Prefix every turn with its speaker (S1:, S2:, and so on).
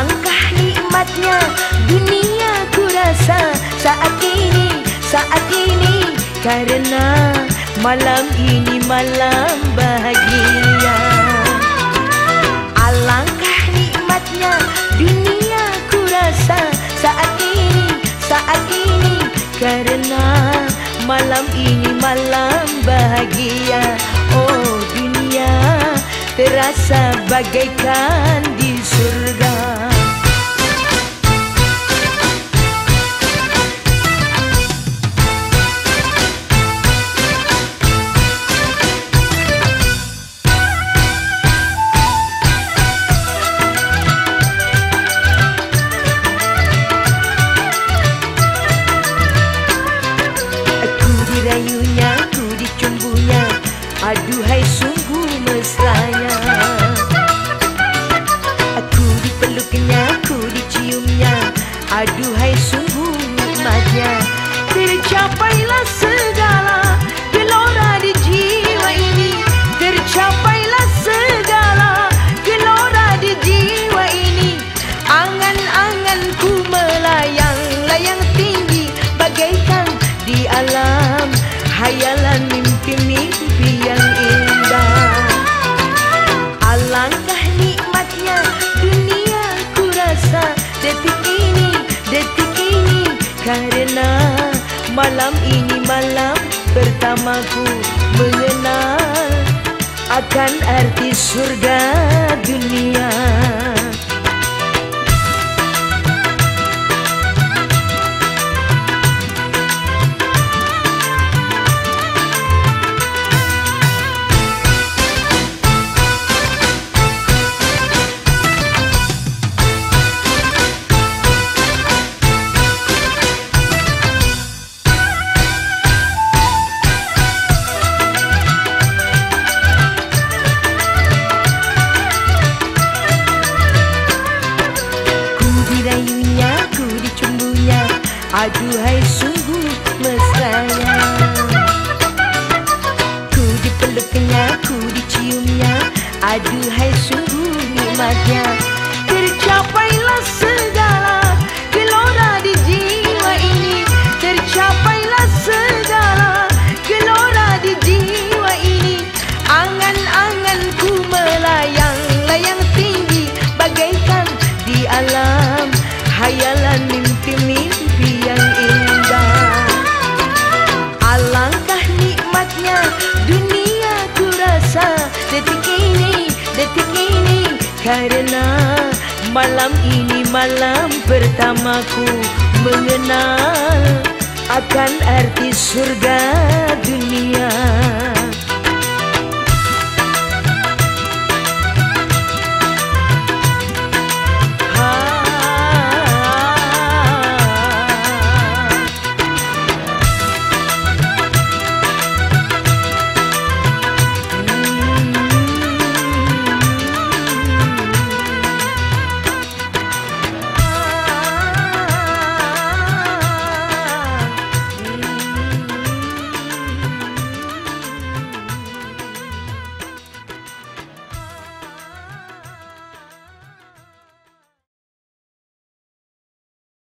S1: Alangkah nikmatnya dunia ku rasa. Saat ini, saat ini. Karena malam ini malam bahagia. Alangkah nikmatnya dunia ku rasa. Saat ini, saat ini. Karena malam ini malam bahagia. Oh dunia terasa bagaikan di surga. Aduhai sungguh mesranya. Aku dipeluknya, ku diciumnya. Aduhai sungguh nikmatnya. Tercapailah segala malam ini malam pertamaku mengenal Akan arti surga dunia Aduhai sungguh mesranya Ku dipeluknya, ku diciumnya. Aduhai sungguh nikmatnya. Tercapailah segala gelora di jiwa ini. Tercapailah segala gelora di jiwa ini. Angan-anganku melayang-layang tinggi. Bagaikan di alam hayalan mimpi-mimpi malam ini malam pertamaku mengenal Akan arti surga dunia